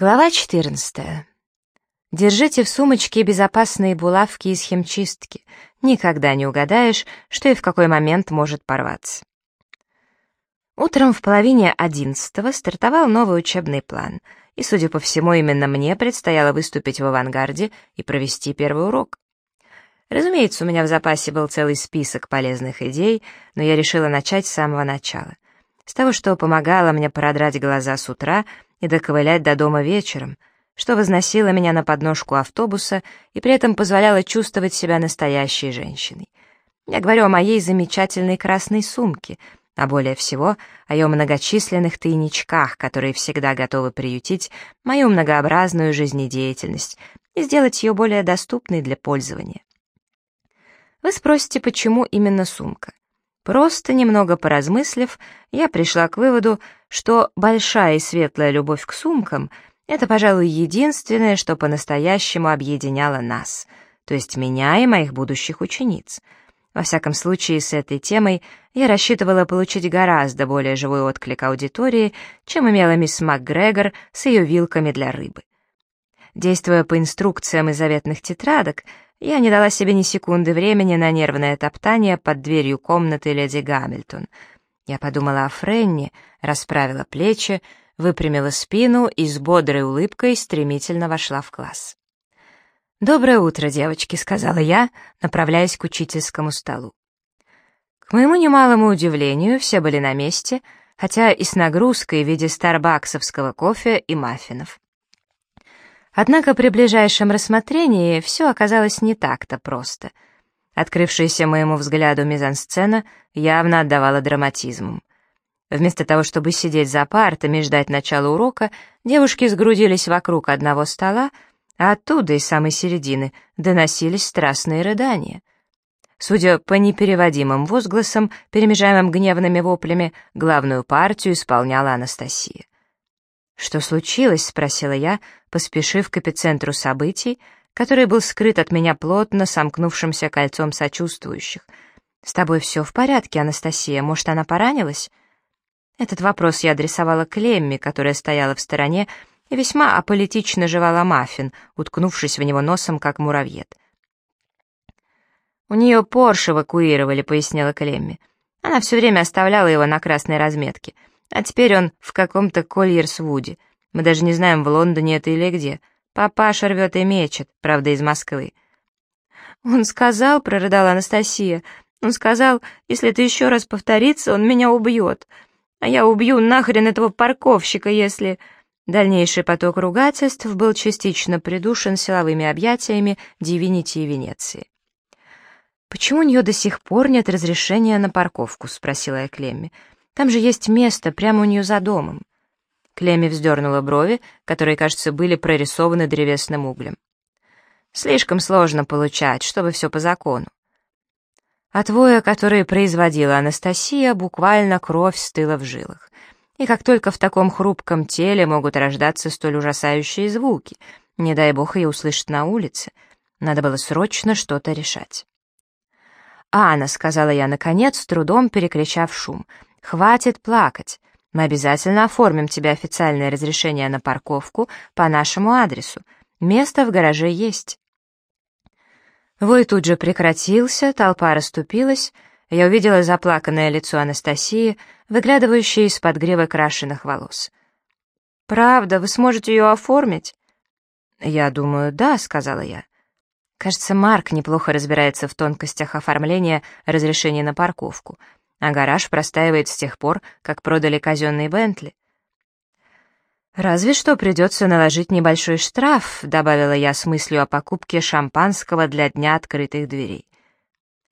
Глава 14. Держите в сумочке безопасные булавки из химчистки. Никогда не угадаешь, что и в какой момент может порваться. Утром в половине одиннадцатого стартовал новый учебный план, и, судя по всему, именно мне предстояло выступить в авангарде и провести первый урок. Разумеется, у меня в запасе был целый список полезных идей, но я решила начать с самого начала. С того, что помогало мне продрать глаза с утра — и доковылять до дома вечером, что возносило меня на подножку автобуса и при этом позволяло чувствовать себя настоящей женщиной. Я говорю о моей замечательной красной сумке, а более всего о ее многочисленных тайничках, которые всегда готовы приютить мою многообразную жизнедеятельность и сделать ее более доступной для пользования. Вы спросите, почему именно сумка? Просто немного поразмыслив, я пришла к выводу, что большая и светлая любовь к сумкам — это, пожалуй, единственное, что по-настоящему объединяло нас, то есть меня и моих будущих учениц. Во всяком случае, с этой темой я рассчитывала получить гораздо более живой отклик аудитории, чем имела мисс МакГрегор с ее вилками для рыбы. Действуя по инструкциям из заветных тетрадок, я не дала себе ни секунды времени на нервное топтание под дверью комнаты леди Гамильтон. Я подумала о Френни, расправила плечи, выпрямила спину и с бодрой улыбкой стремительно вошла в класс. «Доброе утро, девочки», — сказала я, направляясь к учительскому столу. К моему немалому удивлению, все были на месте, хотя и с нагрузкой в виде старбаксовского кофе и маффинов. Однако при ближайшем рассмотрении все оказалось не так-то просто. Открывшаяся моему взгляду мизансцена явно отдавала драматизмом. Вместо того, чтобы сидеть за партами и ждать начала урока, девушки сгрудились вокруг одного стола, а оттуда, из самой середины, доносились страстные рыдания. Судя по непереводимым возгласам, перемежаемым гневными воплями, главную партию исполняла Анастасия. «Что случилось?» — спросила я, поспешив к эпицентру событий, который был скрыт от меня плотно сомкнувшимся кольцом сочувствующих. «С тобой все в порядке, Анастасия? Может, она поранилась?» Этот вопрос я адресовала Клемми, которая стояла в стороне и весьма аполитично жевала маффин, уткнувшись в него носом, как муравьед. «У нее Порш эвакуировали», — пояснила Клемми. «Она все время оставляла его на красной разметке». А теперь он в каком-то Кольерсвуде. Мы даже не знаем, в Лондоне это или где. Папаша рвет и мечет, правда, из Москвы. «Он сказал», — прорыдала Анастасия, — «он сказал, если это еще раз повторится, он меня убьет. А я убью нахрен этого парковщика, если...» Дальнейший поток ругательств был частично придушен силовыми объятиями Дивинити и Венеции. «Почему у нее до сих пор нет разрешения на парковку?» — спросила я Клемми. Там же есть место прямо у нее за домом». Клемми вздернула брови, которые, кажется, были прорисованы древесным углем. «Слишком сложно получать, чтобы все по закону». От воя, который производила Анастасия, буквально кровь стыла в жилах. И как только в таком хрупком теле могут рождаться столь ужасающие звуки, не дай бог ее услышать на улице, надо было срочно что-то решать. «Анна», — сказала я, наконец, с трудом перекричав шум, — «Хватит плакать. Мы обязательно оформим тебе официальное разрешение на парковку по нашему адресу. Место в гараже есть». Вой тут же прекратился, толпа расступилась, я увидела заплаканное лицо Анастасии, выглядывающее из-под гривы крашеных волос. «Правда, вы сможете ее оформить?» «Я думаю, да», — сказала я. Кажется, Марк неплохо разбирается в тонкостях оформления разрешения на парковку — а гараж простаивает с тех пор, как продали казенный Бентли. «Разве что придется наложить небольшой штраф», — добавила я с мыслью о покупке шампанского для дня открытых дверей.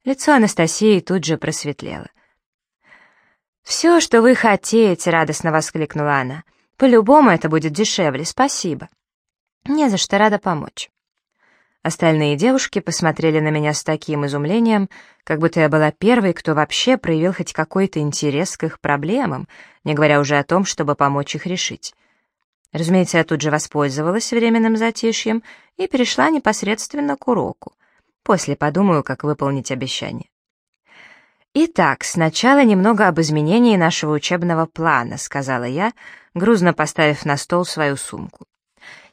Лицо Анастасии тут же просветлело. «Все, что вы хотите», — радостно воскликнула она. «По-любому это будет дешевле, спасибо». «Не за что, рада помочь». Остальные девушки посмотрели на меня с таким изумлением, как будто я была первой, кто вообще проявил хоть какой-то интерес к их проблемам, не говоря уже о том, чтобы помочь их решить. Разумеется, я тут же воспользовалась временным затишьем и перешла непосредственно к уроку. После подумаю, как выполнить обещание. «Итак, сначала немного об изменении нашего учебного плана», — сказала я, грузно поставив на стол свою сумку.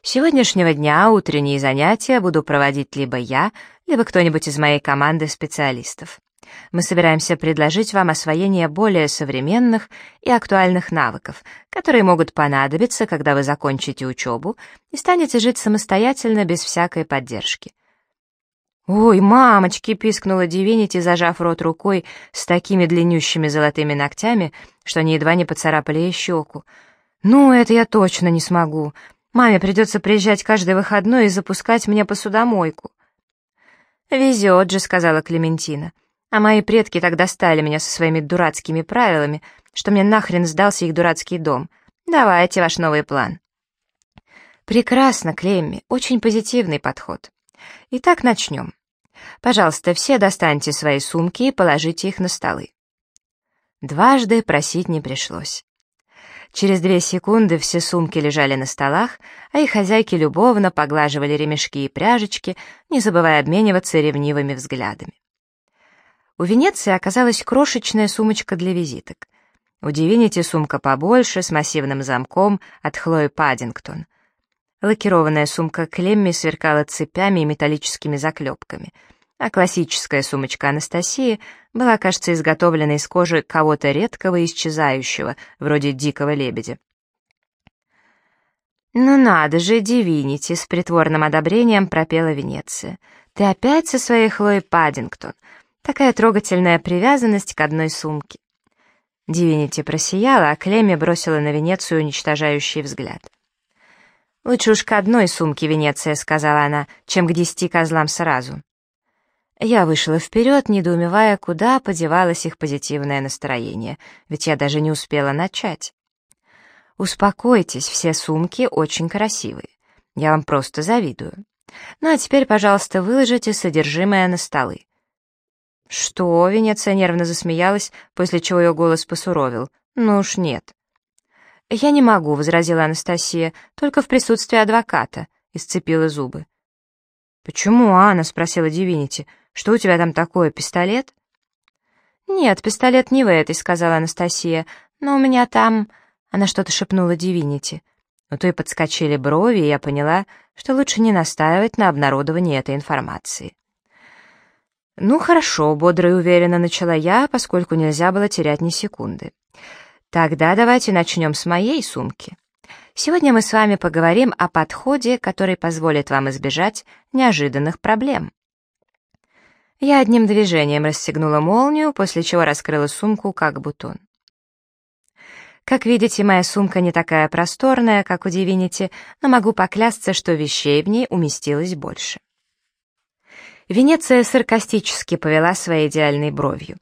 Сегодняшнего дня утренние занятия буду проводить либо я, либо кто-нибудь из моей команды специалистов. Мы собираемся предложить вам освоение более современных и актуальных навыков, которые могут понадобиться, когда вы закончите учебу и станете жить самостоятельно без всякой поддержки. «Ой, мамочки!» — пискнула Дивинити, зажав рот рукой с такими длиннющими золотыми ногтями, что они едва не поцарапали ей щеку. «Ну, это я точно не смогу. Маме придется приезжать каждый выходной и запускать мне посудомойку». «Везет же», — сказала Клементина. «А мои предки так достали меня со своими дурацкими правилами, что мне нахрен сдался их дурацкий дом. Давайте ваш новый план». «Прекрасно, Клемми, очень позитивный подход. Итак, начнем. Пожалуйста, все достаньте свои сумки и положите их на столы». Дважды просить не пришлось. Через две секунды все сумки лежали на столах, а их хозяйки любовно поглаживали ремешки и пряжечки, не забывая обмениваться ревнивыми взглядами. У Венеции оказалась крошечная сумочка для визиток. У Дивинити сумка побольше, с массивным замком от Хлои Паддингтон. Лакированная сумка Клемми сверкала цепями и металлическими заклепками — а классическая сумочка Анастасии была, кажется, изготовлена из кожи кого-то редкого и исчезающего, вроде дикого лебедя. «Ну надо же, Дивинити!» — с притворным одобрением пропела Венеция. «Ты опять со своей Хлоей Паддингтон. Такая трогательная привязанность к одной сумке». Дивинити просияла, а Клемми бросила на Венецию уничтожающий взгляд. «Лучше уж к одной сумке, Венеция», — сказала она, — «чем к десяти козлам сразу». Я вышла вперед, недоумевая, куда подевалось их позитивное настроение, ведь я даже не успела начать. Успокойтесь, все сумки очень красивые. Я вам просто завидую. Ну а теперь, пожалуйста, выложите содержимое на столы. Что? Венеция нервно засмеялась, после чего ее голос посуровил. Ну уж нет. «Я не могу», — возразила Анастасия, — «только в присутствии адвоката», — и сцепила зубы. «Почему, Анна?» — спросила Дивинити. Что у тебя там такое, пистолет?» «Нет, пистолет не в этой», — сказала Анастасия. «Но у меня там...» — она что-то шепнула Дивинити. То и подскочили брови, и я поняла, что лучше не настаивать на обнародовании этой информации. «Ну, хорошо», — бодро и уверенно начала я, поскольку нельзя было терять ни секунды. «Тогда давайте начнем с моей сумки. Сегодня мы с вами поговорим о подходе, который позволит вам избежать неожиданных проблем». Я одним движением расстегнула молнию, после чего раскрыла сумку, как бутон. Как видите, моя сумка не такая просторная, как у Дивинити, но могу поклясться, что вещей в ней уместилось больше. Венеция саркастически повела своей идеальной бровью.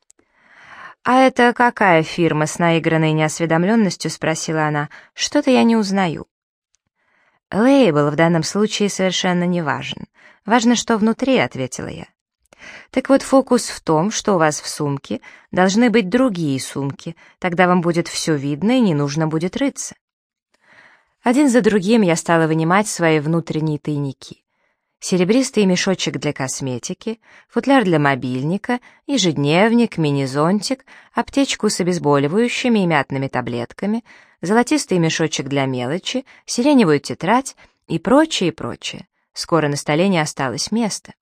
«А это какая фирма?» — с наигранной неосведомленностью спросила она. «Что-то я не узнаю». «Лейбл в данном случае совершенно не важен. Важно, что внутри», — ответила я. Так вот, фокус в том, что у вас в сумке должны быть другие сумки, тогда вам будет все видно и не нужно будет рыться. Один за другим я стала вынимать свои внутренние тайники. Серебристый мешочек для косметики, футляр для мобильника, ежедневник, мини-зонтик, аптечку с обезболивающими и мятными таблетками, золотистый мешочек для мелочи, сиреневую тетрадь и прочее, и прочее. Скоро на столе не осталось места.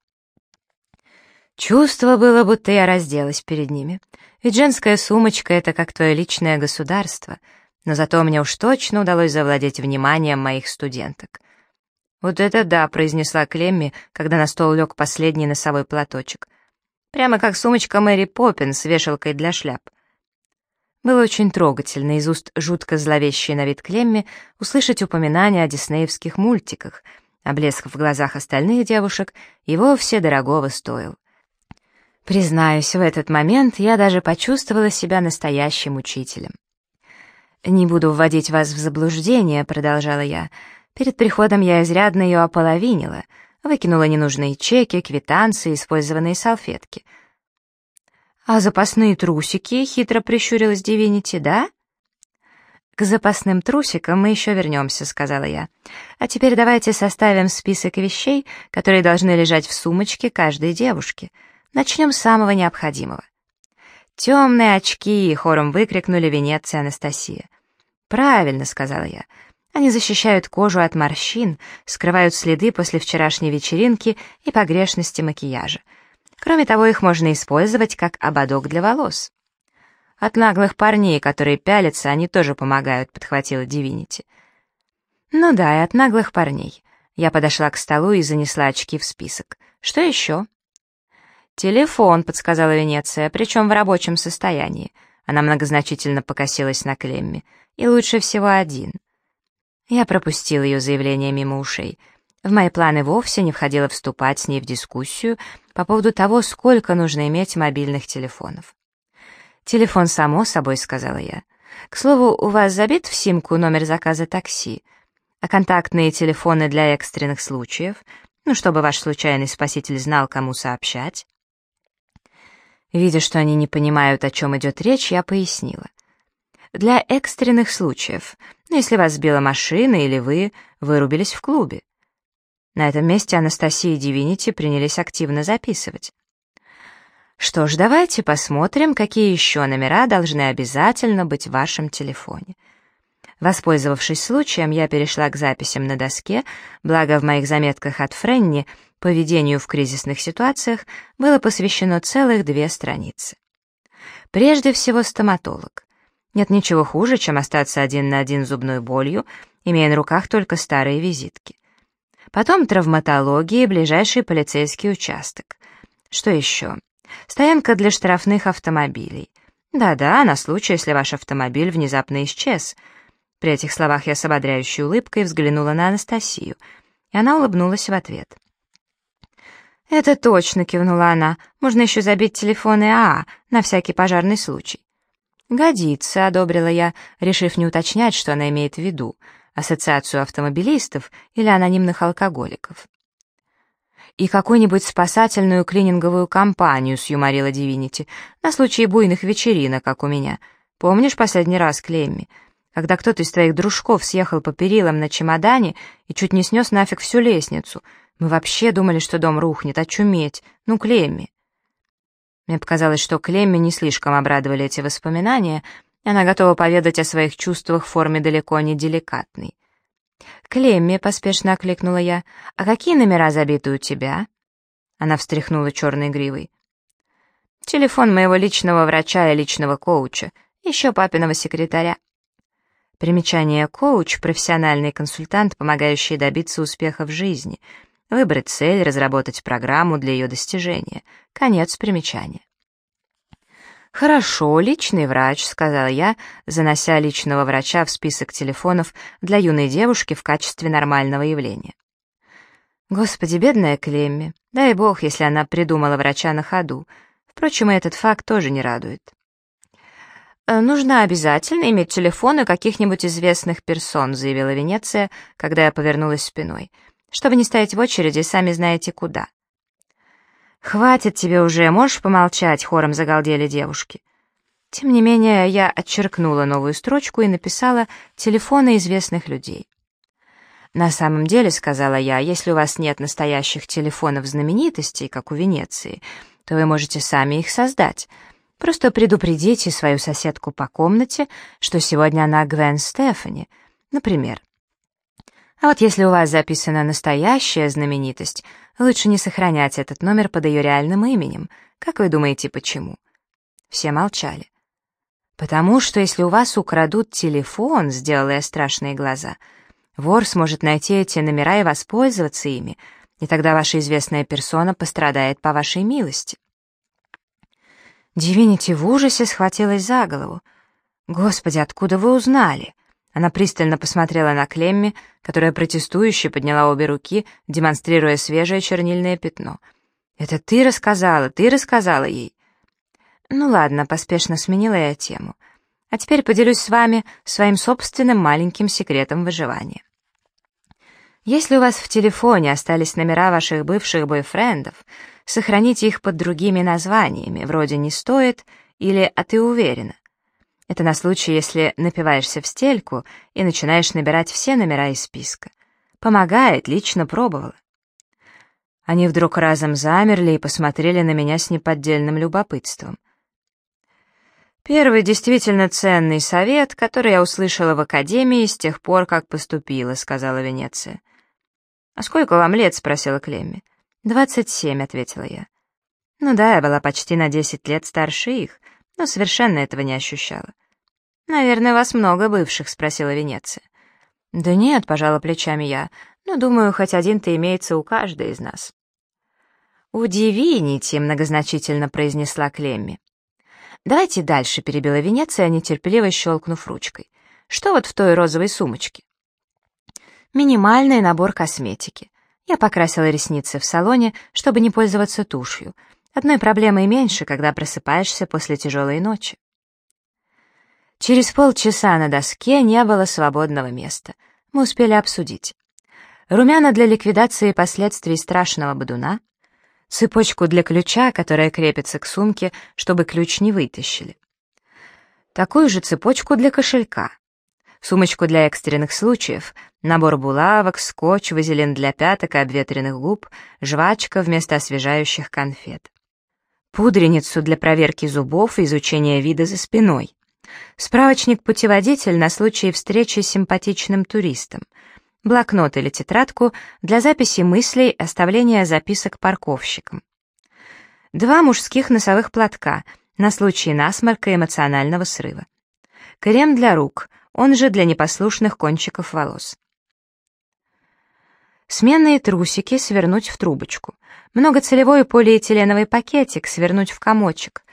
Чувство было, будто я разделась перед ними. Ведь женская сумочка — это как твое личное государство. Но зато мне уж точно удалось завладеть вниманием моих студенток. «Вот это да», — произнесла Клемми, когда на стол лег последний носовой платочек. Прямо как сумочка Мэри Поппинс с вешалкой для шляп. Было очень трогательно из уст жутко зловещей на вид Клемми услышать упоминание о диснеевских мультиках, а блеск в глазах остальных девушек и вовсе дорогого стоил. Признаюсь, в этот момент я даже почувствовала себя настоящим учителем. «Не буду вводить вас в заблуждение», — продолжала я. «Перед приходом я изрядно ее ополовинила, выкинула ненужные чеки, квитанции, использованные салфетки». «А запасные трусики?» — хитро прищурилась Дивинити, да? «К запасным трусикам мы еще вернемся», — сказала я. «А теперь давайте составим список вещей, которые должны лежать в сумочке каждой девушки». Начнем с самого необходимого. «Темные очки!» — хором выкрикнули Венеция и Анастасия. «Правильно», — сказала я. Они защищают кожу от морщин, скрывают следы после вчерашней вечеринки и погрешности макияжа. Кроме того, их можно использовать как ободок для волос. От наглых парней, которые пялятся, они тоже помогают, подхватила Дивинити. Ну да, и от наглых парней. Я подошла к столу и занесла очки в список. Что еще? «Телефон», — подсказала Венеция, причем в рабочем состоянии. Она многозначительно покосилась на Клемме. «И лучше всего один». Я пропустила ее заявление мимо ушей. В мои планы вовсе не входило вступать с ней в дискуссию по поводу того, сколько нужно иметь мобильных телефонов. «Телефон, само собой», — сказала я. «К слову, у вас забит в симку номер заказа такси, а контактные телефоны для экстренных случаев, ну, чтобы ваш случайный спаситель знал, кому сообщать». Видя, что они не понимают, о чем идет речь, я пояснила. Для экстренных случаев, ну, если вас сбила машина или вы вырубились в клубе. На этом месте Анастасия и Дивинити принялись активно записывать. Что ж, давайте посмотрим, какие еще номера должны обязательно быть в вашем телефоне. Воспользовавшись случаем, я перешла к записям на доске, благо в моих заметках от Френни поведению в кризисных ситуациях было посвящено целых две страницы. Прежде всего стоматолог. Нет ничего хуже, чем остаться один на один зубной болью, имея на руках только старые визитки. Потом травматология и ближайший полицейский участок. Что еще? Стоянка для штрафных автомобилей. Да-да, на случай, если ваш автомобиль внезапно исчез. При этих словах я с ободряющей улыбкой взглянула на Анастасию, и она улыбнулась в ответ. «Это точно», — кивнула она. «Можно еще забить телефоны АА, на всякий пожарный случай». «Годится», — одобрила я, решив не уточнять, что она имеет в виду, ассоциацию автомобилистов или анонимных алкоголиков. «И какую-нибудь спасательную клининговую компанию», — сюморила Дивинити, «на случай буйных вечеринок, как у меня. Помнишь последний раз, Клемми, когда кто-то из твоих дружков съехал по перилам на чемодане и чуть не снес нафиг всю лестницу? Мы вообще думали, что дом рухнет, очуметь. Ну, Клемми». Мне показалось, что Клемми не слишком обрадовали эти воспоминания, и она готова поведать о своих чувствах в форме далеко не деликатной. «Клемми», — поспешно окликнула я, — «а какие номера забиты у тебя?» Она встряхнула черной гривой. «Телефон моего личного врача и личного коуча, еще папиного секретаря». Примечание «коуч» — профессиональный консультант, помогающий добиться успеха в жизни — Выбрать цель, разработать программу для ее достижения. Конец примечания. «Хорошо, личный врач», — сказала я, занося личного врача в список телефонов для юной девушки в качестве нормального явления. Господи, бедная Клемми. Дай бог, если она придумала врача на ходу. Впрочем, этот факт тоже не радует. «Э, «Нужно обязательно иметь телефоны каких-нибудь известных персон», — заявила Венеция, когда я повернулась спиной чтобы не стоять в очереди, сами знаете куда. «Хватит тебе уже, можешь помолчать?» — хором загалдели девушки. Тем не менее, я отчеркнула новую строчку и написала «телефоны известных людей». «На самом деле», — сказала я, — «если у вас нет настоящих телефонов знаменитостей, как у Венеции, то вы можете сами их создать. Просто предупредите свою соседку по комнате, что сегодня она Гвен Стефани, например. А вот если у вас записана настоящая знаменитость, лучше не сохранять этот номер под ее реальным именем. Как вы думаете, почему? Все молчали. Потому что если у вас украдут телефон, сделала я страшные глаза, вор сможет найти эти номера и воспользоваться ими, и тогда ваша известная персона пострадает по вашей милости. Дивинити в ужасе схватилась за голову. «Господи, откуда вы узнали?» Она пристально посмотрела на Клемми, которая протестующе подняла обе руки, демонстрируя свежее чернильное пятно. «Это ты рассказала, ты рассказала ей». «Ну ладно», — поспешно сменила я тему. «А теперь поделюсь с вами своим собственным маленьким секретом выживания. Если у вас в телефоне остались номера ваших бывших бойфрендов, сохраните их под другими названиями, вроде «не стоит» или «а ты уверена». Это на случай, если напиваешься в стельку и начинаешь набирать все номера из списка. Помогает, лично пробовала. Они вдруг разом замерли и посмотрели на меня с неподдельным любопытством. Первый действительно ценный совет, который я услышала в академии с тех пор, как поступила, сказала Венеция. «А сколько вам лет?» — спросила Клемми. «Двадцать семь», — ответила я. Ну да, я была почти на десять лет старше их, но совершенно этого не ощущала. «Наверное, вас много бывших?» — спросила Венеция. «Да нет», — пожала плечами я, — «но, думаю, хоть один-то имеется у каждой из нас». «Удивините», — многозначительно произнесла Клемми. «Давайте дальше», — перебила Венеция, нетерпеливо щелкнув ручкой. «Что вот в той розовой сумочке?» «Минимальный набор косметики. Я покрасила ресницы в салоне, чтобы не пользоваться тушью. Одной проблемой меньше, когда просыпаешься после тяжелой ночи». Через полчаса на доске не было свободного места. Мы успели обсудить. Румяна для ликвидации последствий страшного бодуна, цепочку для ключа, которая крепится к сумке, чтобы ключ не вытащили. Такую же цепочку для кошелька. Сумочку для экстренных случаев, набор булавок, скотч, вазелин для пяток и обветренных губ, жвачка вместо освежающих конфет. Пудреницу для проверки зубов и изучения вида за спиной. Справочник-путеводитель на случай встречи с симпатичным туристом — блокнот или тетрадку для записи мыслей, оставления записок парковщикам. Два мужских носовых платка на случай насморка и эмоционального срыва. Крем для рук, он же для непослушных кончиков волос. Сменные трусики свернуть в трубочку. Многоцелевой полиэтиленовый пакетик свернуть в комочек.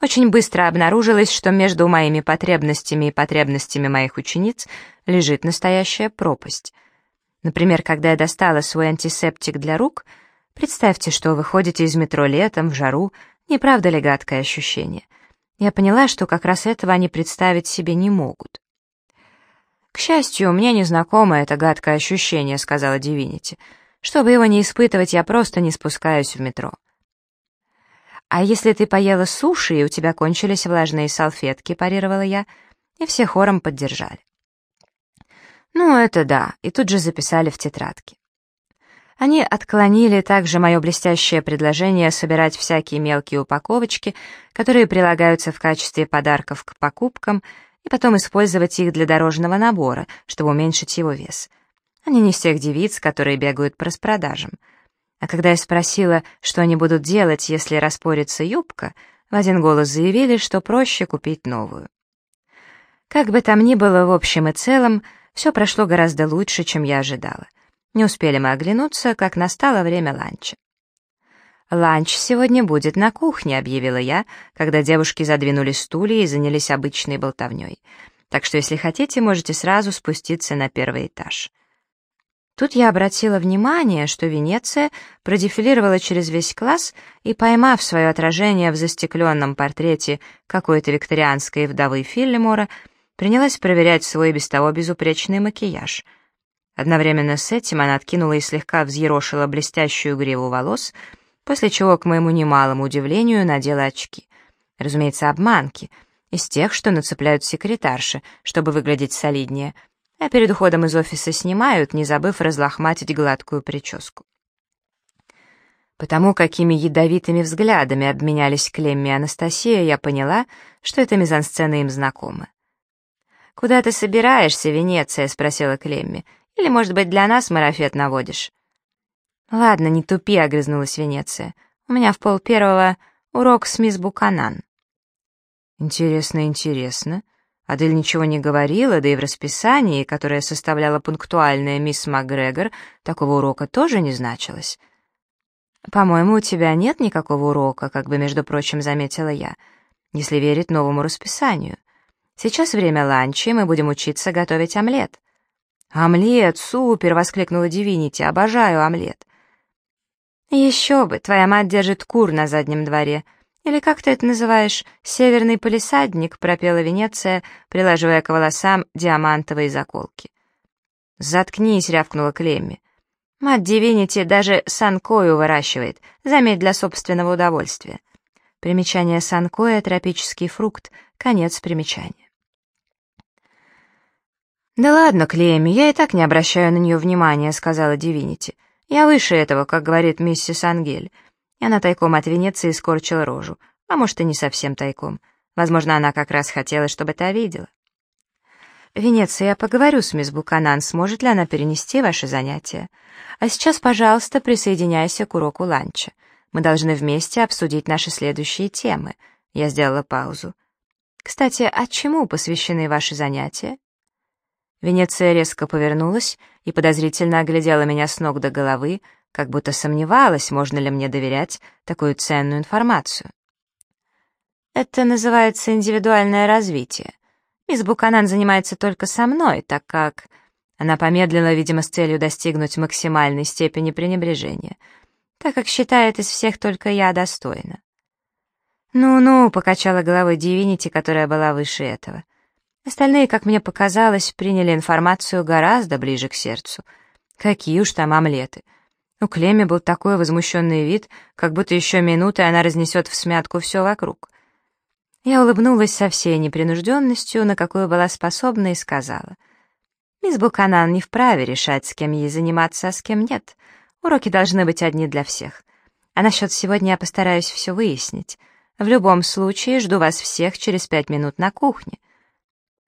Очень быстро обнаружилось, что между моими потребностями и потребностями моих учениц лежит настоящая пропасть — Например, когда я достала свой антисептик для рук, представьте, что вы ходите из метро летом, в жару, не правда ли гадкое ощущение? Я поняла, что как раз этого они представить себе не могут. «К счастью, мне незнакомо это гадкое ощущение», — сказала Дивинити. «Чтобы его не испытывать, я просто не спускаюсь в метро». «А если ты поела суши, и у тебя кончились влажные салфетки», — парировала я, и все хором поддержали. Ну, это да, и тут же записали в тетрадке. Они отклонили также мое блестящее предложение собирать всякие мелкие упаковочки, которые прилагаются в качестве подарков к покупкам, и потом использовать их для дорожного набора, чтобы уменьшить его вес. Они не из тех девиц, которые бегают по распродажам. А когда я спросила, что они будут делать, если распорится юбка, в один голос заявили, что проще купить новую. Как бы там ни было в общем и целом, все прошло гораздо лучше, чем я ожидала. Не успели мы оглянуться, как настало время ланча. «Ланч сегодня будет на кухне», — объявила я, когда девушки задвинули стулья и занялись обычной болтовней. «Так что, если хотите, можете сразу спуститься на первый этаж». Тут я обратила внимание, что Венеция продефилировала через весь класс и, поймав свое отражение в застекленном портрете какой-то викторианской вдовы Филлимора, принялась проверять свой без того безупречный макияж. Одновременно с этим она откинула и слегка взъерошила блестящую гриву волос, после чего, к моему немалому удивлению, надела очки. Разумеется, обманки, из тех, что нацепляют секретарши, чтобы выглядеть солиднее, а перед уходом из офиса снимают, не забыв разлохматить гладкую прическу. Потому какими ядовитыми взглядами обменялись Клемми и Анастасия, я поняла, что эта мизансцена им знакома. «Куда ты собираешься, Венеция?» — спросила Клемми. «Или, может быть, для нас марафет наводишь?» «Ладно, не тупи», — огрызнулась Венеция. «У меня в пол первого урок с мисс Буканан». «Интересно, интересно. Адель ничего не говорила, да и в расписании, которое составляла пунктуальная мисс МакГрегор, такого урока тоже не значилось». «По-моему, у тебя нет никакого урока», как бы, между прочим, заметила я, если верить новому расписанию. Сейчас время ланча, и мы будем учиться готовить омлет». «Омлет, супер!» — воскликнула Дивинити. «Обожаю омлет». «Еще бы, твоя мать держит кур на заднем дворе. Или как ты это называешь, северный полисадник?» — пропела Венеция, прилаживая к волосам диамантовые заколки. «Заткнись!» — рявкнула Клемми. «Мать Дивинити даже санкою выращивает, заметь, для собственного удовольствия». Примечание санкоя — тропический фрукт, конец примечания. «Да ладно, Клемми, я и так не обращаю на нее внимания», — сказала Дивинити. «Я выше этого, как говорит миссис Ангель». И она тайком от Венеции скорчила рожу. А может, и не совсем тайком. Возможно, она как раз хотела, чтобы ты видела. Венеция, я поговорю с мисс Буканан, сможет ли она перенести ваши занятия. А сейчас, пожалуйста, присоединяйся к уроку ланча. Мы должны вместе обсудить наши следующие темы. Я сделала паузу. Кстати, а чему посвящены ваши занятия? Венеция резко повернулась и подозрительно оглядела меня с ног до головы, как будто сомневалась, можно ли мне доверять такую ценную информацию. Это называется индивидуальное развитие. Мисс Буканан занимается только со мной, так как... Она помедлила, видимо, с целью достигнуть максимальной степени пренебрежения, так как считает из всех только я достойна. «Ну-ну», — покачала головой Дивинити, которая была выше этого. Остальные, как мне показалось, приняли информацию гораздо ближе к сердцу. Какие уж там омлеты. У Клеми был такой возмущенный вид, как будто еще минуты она разнесет в смятку все вокруг. Я улыбнулась со всей непринужденностью, на какую была способна, и сказала. «Мисс Буканан не вправе решать, с кем ей заниматься, а с кем нет. Уроки должны быть одни для всех. А насчет сегодня я постараюсь все выяснить. В любом случае, жду вас всех через пять минут на кухне».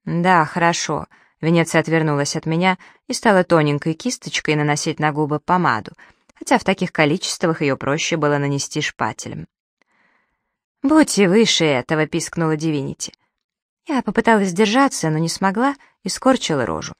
«Да, хорошо». Венеция отвернулась от меня и стала тоненькой кисточкой наносить на губы помаду, хотя в таких количествах ее проще было нанести шпателем. «Будьте выше этого!» — пискнула Дивинити. Я попыталась сдержаться, но не смогла и скорчила рожу.